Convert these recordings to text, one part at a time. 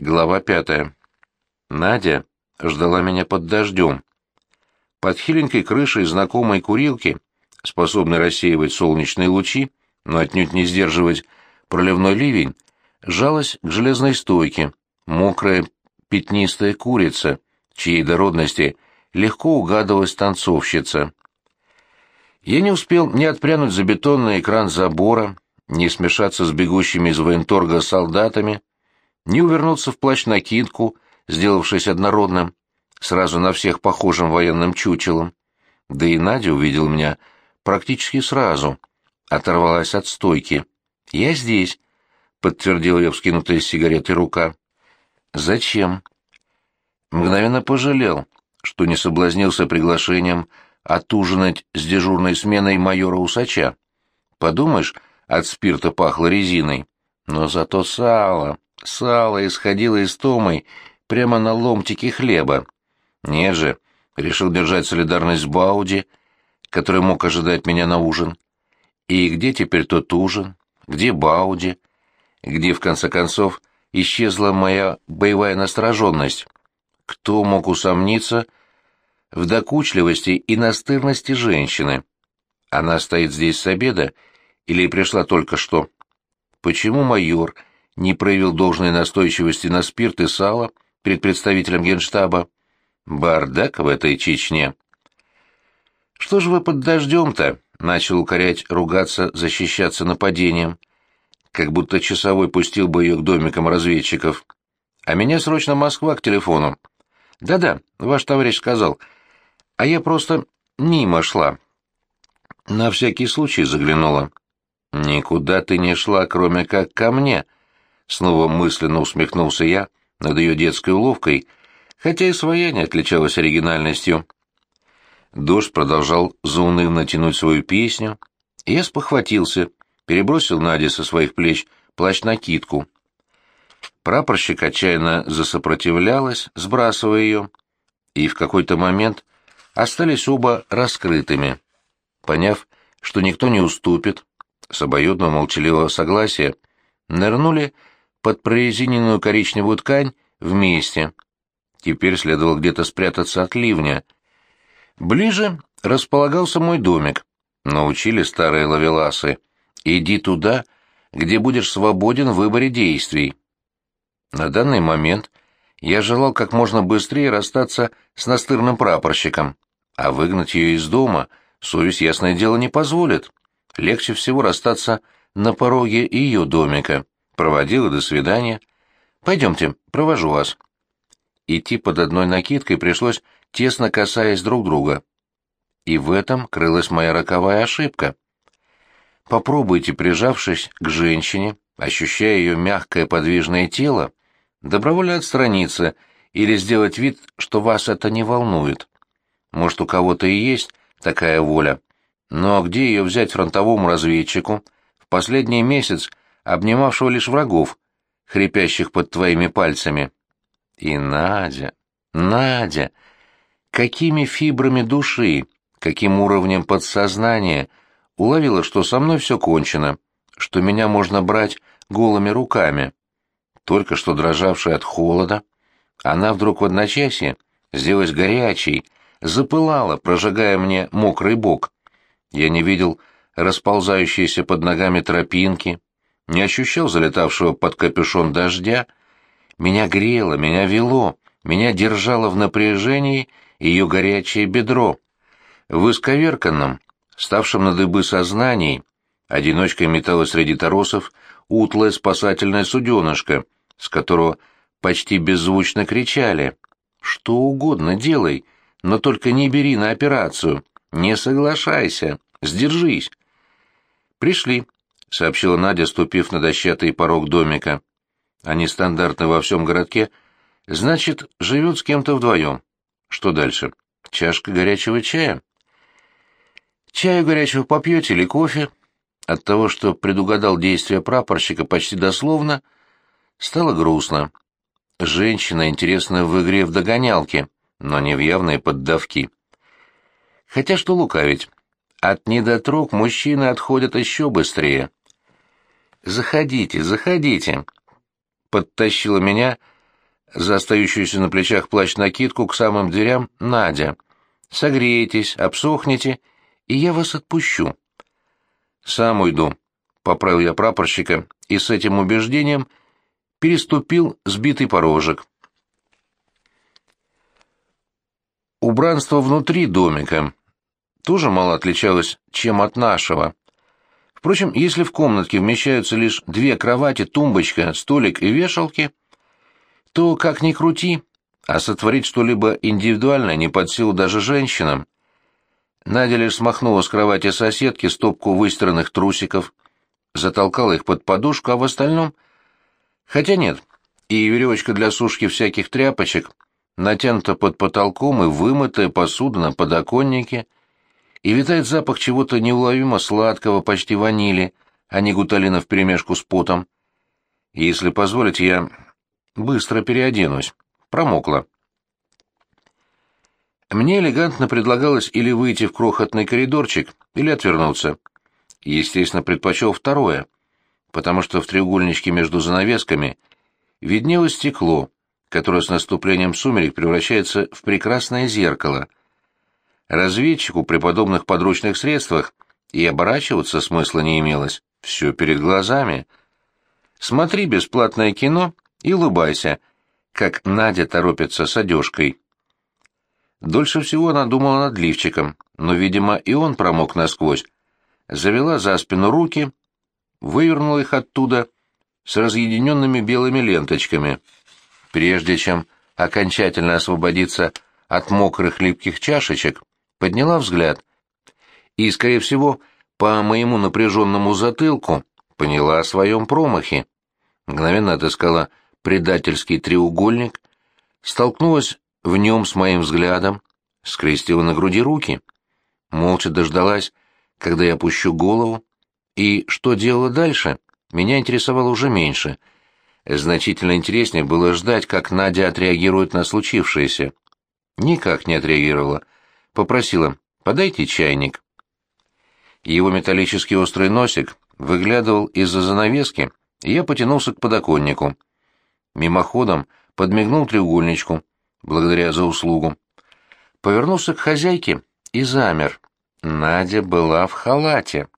Глава пятая. Надя ждала меня под дождем. Под хиленькой крышей знакомой курилки, способной рассеивать солнечные лучи, но отнюдь не сдерживать проливной ливень, жалась к железной стойке, мокрая пятнистая курица, чьей дородности легко угадывалась танцовщица. Я не успел ни отпрянуть за бетонный экран забора, ни смешаться с бегущими из военторга солдатами, ни увернуться в плащ-накидку, сделавшись однородным, сразу на всех похожим военным чучелом. Да и Надя увидел меня практически сразу, оторвалась от стойки. «Я здесь», — подтвердил ее вскинутая с сигаретой рука. «Зачем?» Мгновенно пожалел, что не соблазнился приглашением отужинать с дежурной сменой майора Усача. Подумаешь, от спирта пахло резиной. Но зато сало, сало исходило из томой прямо на ломтики хлеба. Нет же, решил держать солидарность с Бауди, который мог ожидать меня на ужин. И где теперь тот ужин? Где Бауди? Где, в конце концов, исчезла моя боевая настороженность? Кто мог усомниться в докучливости и настырности женщины? Она стоит здесь с обеда или пришла только что? Почему майор не проявил должной настойчивости на спирт и сало перед представителем генштаба? Бардак в этой Чечне. «Что же вы под дождем-то?» — начал укорять, ругаться, защищаться нападением. Как будто часовой пустил бы ее к домикам разведчиков. А меня срочно Москва к телефону. «Да-да, ваш товарищ сказал. А я просто мимо шла». На всякий случай заглянула. «Никуда ты не шла, кроме как ко мне», — снова мысленно усмехнулся я над ее детской уловкой, хотя и своя не отличалась оригинальностью. Дождь продолжал заунывно тянуть свою песню, и я спохватился, перебросил Наде со своих плеч плащ-накидку. Прапорщик отчаянно засопротивлялась, сбрасывая ее, и в какой-то момент остались оба раскрытыми. Поняв, что никто не уступит, с обоюдного молчаливого согласия, нырнули под прорезиненную коричневую ткань вместе. Теперь следовало где-то спрятаться от ливня. Ближе располагался мой домик. Научили старые лавеласы. Иди туда, где будешь свободен в выборе действий. На данный момент я желал как можно быстрее расстаться с настырным прапорщиком, а выгнать ее из дома совесть, ясное дело, не позволит. Легче всего расстаться на пороге ее домика. Проводила до свидания. Пойдемте, провожу вас. Идти под одной накидкой пришлось, тесно касаясь друг друга. И в этом крылась моя роковая ошибка. Попробуйте, прижавшись к женщине, ощущая ее мягкое подвижное тело, добровольно отстраниться или сделать вид, что вас это не волнует. Может, у кого-то и есть такая воля, но где ее взять фронтовому разведчику, в последний месяц обнимавшего лишь врагов, хрипящих под твоими пальцами? И Надя, Надя, какими фибрами души, каким уровнем подсознания уловила, что со мной все кончено, что меня можно брать голыми руками. Только что дрожавшая от холода, она вдруг в одночасье сделалась горячей, запылала, прожигая мне мокрый бок. Я не видел расползающиеся под ногами тропинки, не ощущал залетавшего под капюшон дождя. Меня грело, меня вело, меня держало в напряжении ее горячее бедро. В исковерканном, ставшем на дыбы сознании, одиночкой металась среди торосов утлая спасательная суденышка, с которого почти беззвучно кричали «Что угодно делай, но только не бери на операцию!» Не соглашайся, сдержись. Пришли, сообщила Надя, ступив на дощатый порог домика. Они стандартны во всем городке. Значит, живет с кем-то вдвоем. Что дальше? Чашка горячего чая? Чаю горячего попьете или кофе? От того, что предугадал действия прапорщика почти дословно, стало грустно. Женщина интересна в игре в догонялки, но не в явные поддавки. Хотя что лукавить, от недотрог мужчины отходят еще быстрее. «Заходите, заходите», — подтащила меня за остающуюся на плечах плащ-накидку к самым дверям Надя. «Согреетесь, обсохнете, и я вас отпущу». «Сам уйду», — поправил я прапорщика, и с этим убеждением переступил сбитый порожек. Убранство внутри домика тоже мало отличалось, чем от нашего. Впрочем, если в комнатке вмещаются лишь две кровати, тумбочка, столик и вешалки, то, как ни крути, а сотворить что-либо индивидуальное не под силу даже женщинам. Надя лишь смахнула с кровати соседки стопку выстиранных трусиков, затолкала их под подушку, а в остальном... Хотя нет, и веревочка для сушки всяких тряпочек натянута под потолком и вымытая посуда на подоконнике — и витает запах чего-то неуловимо сладкого, почти ванили, а не гуталина вперемешку с потом. Если позволить, я быстро переоденусь. Промокла. Мне элегантно предлагалось или выйти в крохотный коридорчик, или отвернуться. Естественно, предпочел второе, потому что в треугольничке между занавесками виднелось стекло, которое с наступлением сумерек превращается в прекрасное зеркало — Разведчику при подобных подручных средствах и оборачиваться смысла не имелось. Все перед глазами. Смотри бесплатное кино и улыбайся, как Надя торопится с одежкой. Дольше всего она думала над лифчиком, но, видимо, и он промок насквозь. Завела за спину руки, вывернула их оттуда с разъединенными белыми ленточками. Прежде чем окончательно освободиться от мокрых липких чашечек, подняла взгляд и, скорее всего, по моему напряженному затылку поняла о своем промахе. Мгновенно отыскала предательский треугольник, столкнулась в нем с моим взглядом, скрестила на груди руки, молча дождалась, когда я опущу голову, и что делала дальше, меня интересовало уже меньше. Значительно интереснее было ждать, как Надя отреагирует на случившееся. Никак не отреагировала — попросила «подайте чайник». Его металлический острый носик выглядывал из-за занавески, и я потянулся к подоконнику. Мимоходом подмигнул треугольничку, благодаря за услугу. Повернулся к хозяйке и замер. Надя была в халате.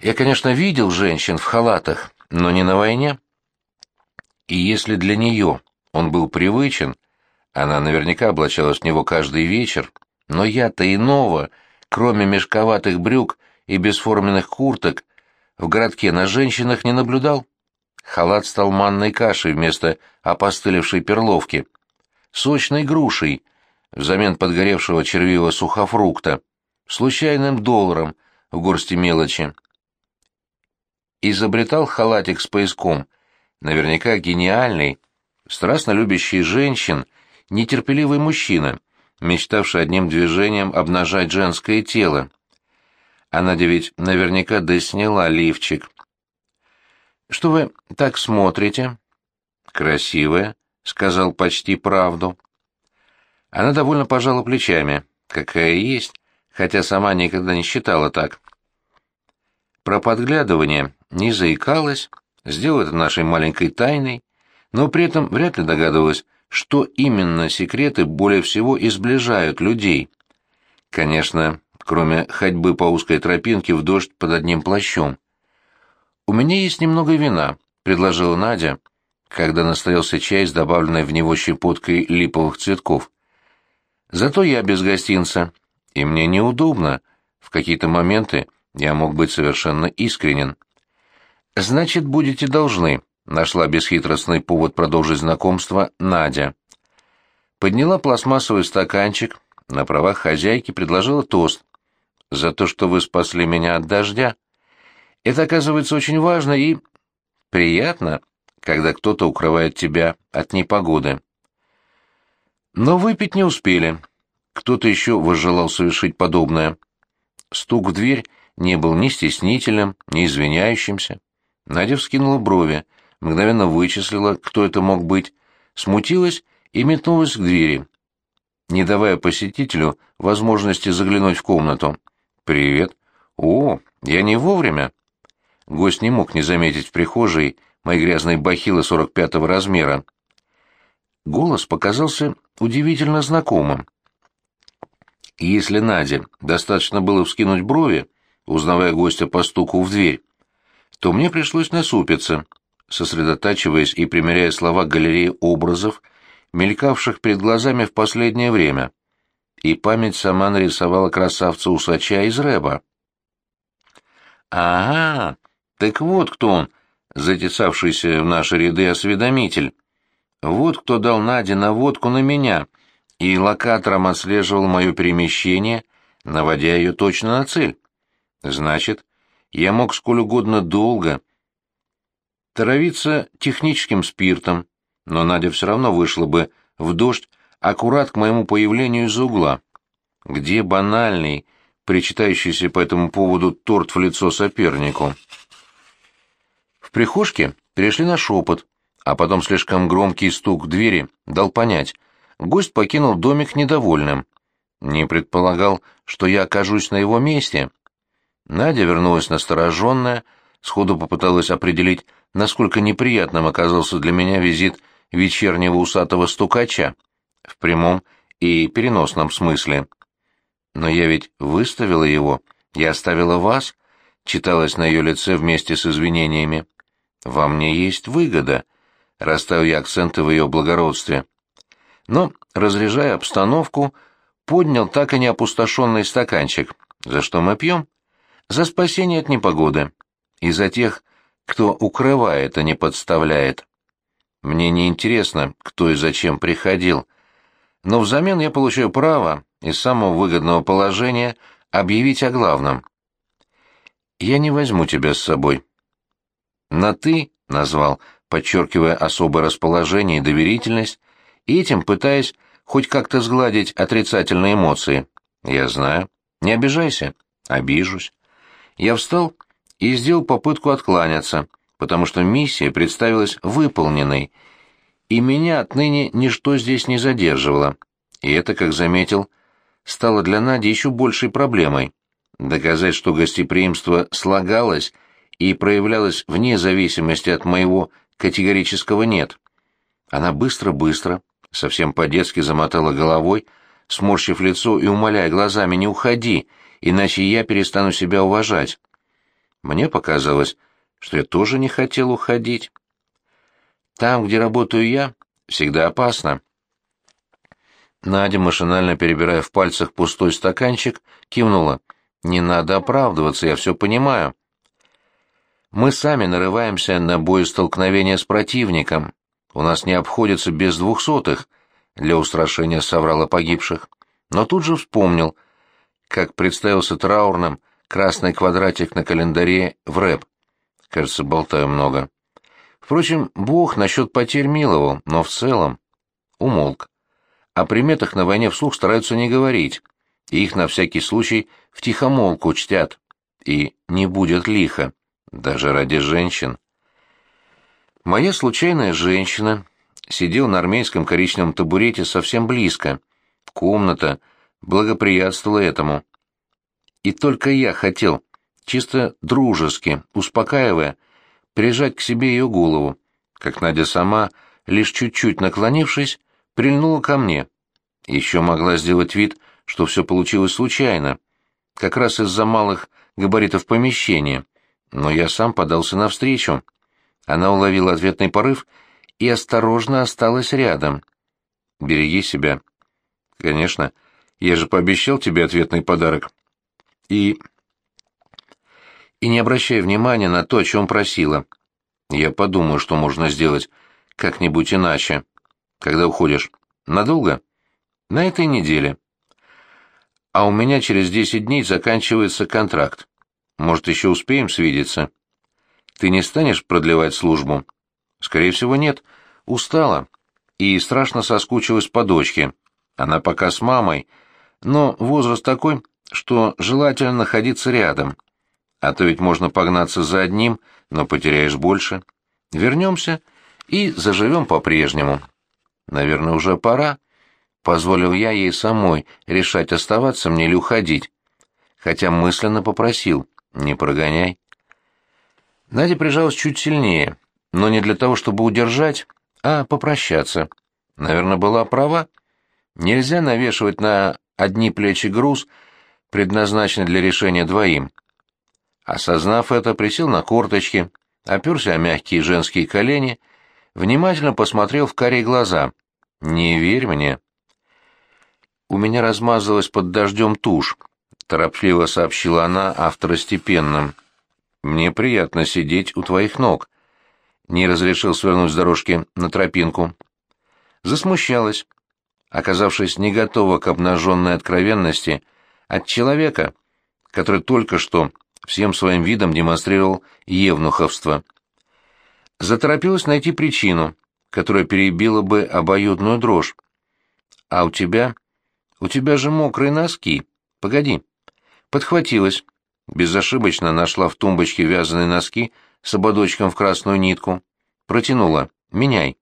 Я, конечно, видел женщин в халатах, но не на войне. И если для нее он был привычен, она наверняка облачалась в него каждый вечер, но я-то иного, кроме мешковатых брюк и бесформенных курток, в городке на женщинах не наблюдал. Халат стал манной кашей вместо опостылевшей перловки, сочной грушей взамен подгоревшего червивого сухофрукта, случайным долларом в горсти мелочи. Изобретал халатик с пояском, наверняка гениальный, страстно любящий женщин — нетерпеливый мужчина, мечтавший одним движением обнажать женское тело. А Надя ведь наверняка да сняла лифчик. «Что вы так смотрите?» «Красивая», — сказал почти правду. Она довольно пожала плечами, какая есть, хотя сама никогда не считала так. Про подглядывание не заикалась, сделала это нашей маленькой тайной, но при этом вряд ли догадывалась, что именно секреты более всего изближают людей. Конечно, кроме ходьбы по узкой тропинке в дождь под одним плащом. «У меня есть немного вина», — предложила Надя, когда настоялся чай с добавленной в него щепоткой липовых цветков. «Зато я без гостинца, и мне неудобно. В какие-то моменты я мог быть совершенно искренен». «Значит, будете должны», Нашла бесхитростный повод продолжить знакомство Надя. Подняла пластмассовый стаканчик, на правах хозяйки предложила тост. «За то, что вы спасли меня от дождя. Это, оказывается, очень важно и... приятно, когда кто-то укрывает тебя от непогоды». Но выпить не успели. Кто-то еще возжелал совершить подобное. Стук в дверь не был ни стеснительным, ни извиняющимся. Надя вскинула брови — мгновенно вычислила, кто это мог быть, смутилась и метнулась к двери, не давая посетителю возможности заглянуть в комнату. «Привет». «О, я не вовремя». Гость не мог не заметить в прихожей мои грязные бахилы 45-го размера. голос показался удивительно знакомым. Если Наде достаточно было вскинуть брови, узнавая гостя по стуку в дверь, то мне пришлось насупиться, сосредотачиваясь и примеряя слова галереи образов, мелькавших перед глазами в последнее время. И память сама нарисовала красавца-усача из Рэба. «Ага, так вот кто он, затесавшийся в наши ряды осведомитель. Вот кто дал Наде наводку на меня и локатором отслеживал мое перемещение, наводя ее точно на цель. Значит, я мог сколь угодно долго травиться техническим спиртом, но Надя все равно вышла бы в дождь аккурат к моему появлению из-за угла. Где банальный, причитающийся по этому поводу торт в лицо сопернику? В прихожке перешли на шепот, а потом слишком громкий стук в двери дал понять. Гость покинул домик недовольным. Не предполагал, что я окажусь на его месте. Надя вернулась настороженная, сходу попыталась определить, насколько неприятным оказался для меня визит вечернего усатого стукача, в прямом и переносном смысле. Но я ведь выставила его, я оставила вас, читалось на ее лице вместе с извинениями. Во мне есть выгода, расставил я акценты в ее благородстве. Но, разряжая обстановку, поднял так и не опустошенный стаканчик. За что мы пьем? За спасение от непогоды. И за тех, кто укрывает, а не подставляет. Мне не интересно, кто и зачем приходил. Но взамен я получаю право из самого выгодного положения объявить о главном. Я не возьму тебя с собой. На «ты» назвал, подчеркивая особое расположение и доверительность, и этим пытаясь хоть как-то сгладить отрицательные эмоции. Я знаю. Не обижайся. Обижусь. Я встал и сделал попытку откланяться, потому что миссия представилась выполненной, и меня отныне ничто здесь не задерживало. И это, как заметил, стало для Нади еще большей проблемой. Доказать, что гостеприимство слагалось — и проявлялась вне зависимости от моего категорического «нет». Она быстро-быстро, совсем по-детски замотала головой, сморщив лицо и умоляя глазами «не уходи, иначе я перестану себя уважать». Мне показалось, что я тоже не хотел уходить. Там, где работаю я, всегда опасно. Надя, машинально перебирая в пальцах пустой стаканчик, кивнула. «Не надо оправдываться, я все понимаю. Мы сами нарываемся на боестолкновение с противником. У нас не обходится без двухсотых для устрашения соврала погибших. Но тут же вспомнил, как представился траурным красный квадратик на календаре в рэп. Кажется, болтаю много. Впрочем, Бог насчет потерь миловал, но в целом умолк. О приметах на войне вслух стараются не говорить, их на всякий случай втихомолку чтят. И не будет лихо. Даже ради женщин. Моя случайная женщина сидела на армейском коричневом табурете совсем близко. Комната благоприятствовала этому. И только я хотел, чисто дружески, успокаивая, прижать к себе ее голову, как Надя сама, лишь чуть-чуть наклонившись, прильнула ко мне. Еще могла сделать вид, что все получилось случайно, как раз из-за малых габаритов помещения — но я сам подался навстречу. Она уловила ответный порыв и осторожно осталась рядом. «Береги себя». «Конечно. Я же пообещал тебе ответный подарок». «И...» «И не обращай внимания на то, о чем просила. Я подумаю, что можно сделать как-нибудь иначе. Когда уходишь? Надолго?» «На этой неделе». «А у меня через десять дней заканчивается контракт. Может, еще успеем свидеться? Ты не станешь продлевать службу? Скорее всего, нет. Устала. И страшно соскучилась по дочке. Она пока с мамой, но возраст такой, что желательно находиться рядом. А то ведь можно погнаться за одним, но потеряешь больше. Вернемся и заживем по-прежнему. Наверное, уже пора. Позволил я ей самой решать, оставаться мне или уходить. Хотя мысленно попросил. Не прогоняй. Надя прижалась чуть сильнее, но не для того, чтобы удержать, а попрощаться. наверное, была права. Нельзя навешивать на одни плечи груз, предназначенный для решения двоим. Осознав это, присел на корточки, оперся о мягкие женские колени, внимательно посмотрел в карие глаза. «Не верь мне». «У меня размазалась под дождем тушь», — торопливо сообщила она авторостепенным. «Мне приятно сидеть у твоих ног». Не разрешил свернуть с дорожки на тропинку. Засмущалась, оказавшись не готова к обнаженной откровенности от человека, который только что всем своим видом демонстрировал евнуховство. Заторопилась найти причину, которая перебила бы обоюдную дрожь. «А у тебя? У тебя же мокрые носки. Погоди». Подхватилась. Безошибочно нашла в тумбочке вязаные носки с ободочком в красную нитку. Протянула. «Меняй».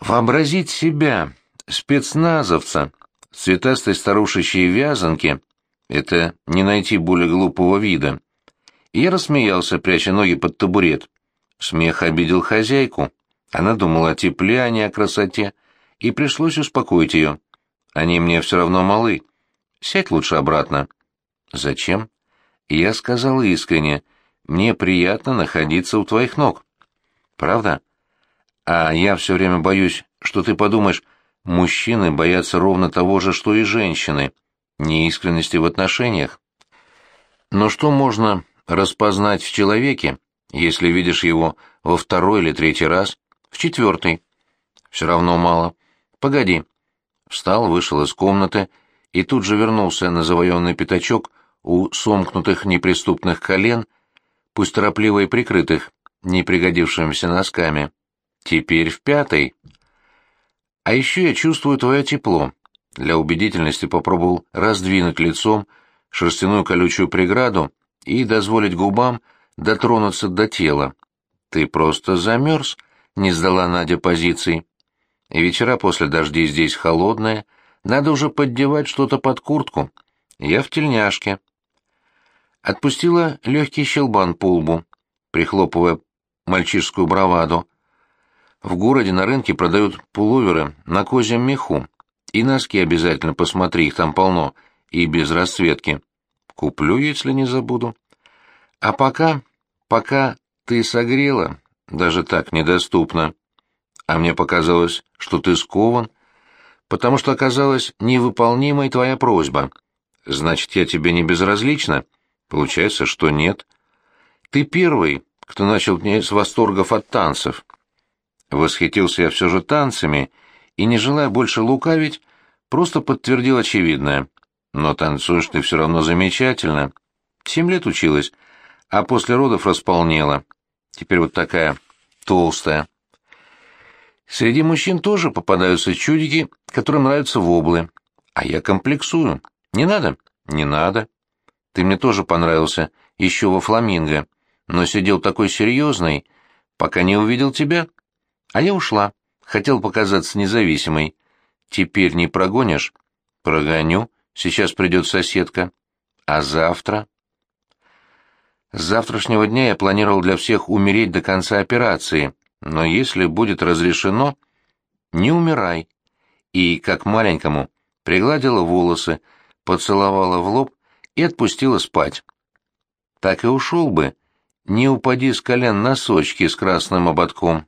Вообразить себя, спецназовца, цветастой старушечьей вязанки — это не найти более глупого вида. Я рассмеялся, пряча ноги под табурет. Смех обидел хозяйку. Она думала о тепле, а не о красоте, и пришлось успокоить ее. Они мне все равно малы. Сядь лучше обратно. Зачем? Я сказал искренне. Мне приятно находиться у твоих ног. Правда? А я все время боюсь, что ты подумаешь, мужчины боятся ровно того же, что и женщины, неискренности в отношениях. Но что можно распознать в человеке, если видишь его во второй или третий раз, в четвертый? Все равно мало. Погоди. Встал, вышел из комнаты и тут же вернулся на завоенный пятачок у сомкнутых неприступных колен, пусть торопливо и прикрытых, не пригодившимися носками. Теперь в пятый. А еще я чувствую твое тепло. Для убедительности попробовал раздвинуть лицом шерстяную колючую преграду и дозволить губам дотронуться до тела. Ты просто замерз, не сдала Надя позиций. И вечера после дождей здесь холодные, надо уже поддевать что-то под куртку. Я в тельняшке. Отпустила легкий щелбан по лбу, прихлопывая мальчишскую браваду. В городе на рынке продают пуловеры на козьем меху. И носки обязательно посмотри, их там полно, и без расцветки. Куплю, если не забуду. А пока, пока ты согрела, даже так недоступно. А мне показалось, что ты скован, потому что оказалась невыполнимой твоя просьба. Значит, я тебе не безразлична? Получается, что нет. Ты первый, кто начал мне с восторгов от танцев. Восхитился я все же танцами и, не желая больше лукавить, просто подтвердил очевидное. Но танцуешь ты все равно замечательно. Семь лет училась, а после родов располнела. Теперь вот такая толстая. Среди мужчин тоже попадаются чудики, которым нравятся воблы. А я комплексую. Не надо? Не надо. Ты мне тоже понравился, еще во фламинго, но сидел такой серьезный, пока не увидел тебя. А я ушла. Хотел показаться независимой. Теперь не прогонишь? Прогоню. Сейчас придет соседка. А завтра? С завтрашнего дня я планировал для всех умереть до конца операции, но если будет разрешено, не умирай. И, как маленькому, пригладила волосы, поцеловала в лоб и отпустила спать. Так и ушел бы. Не упади с колен носочки с красным ободком.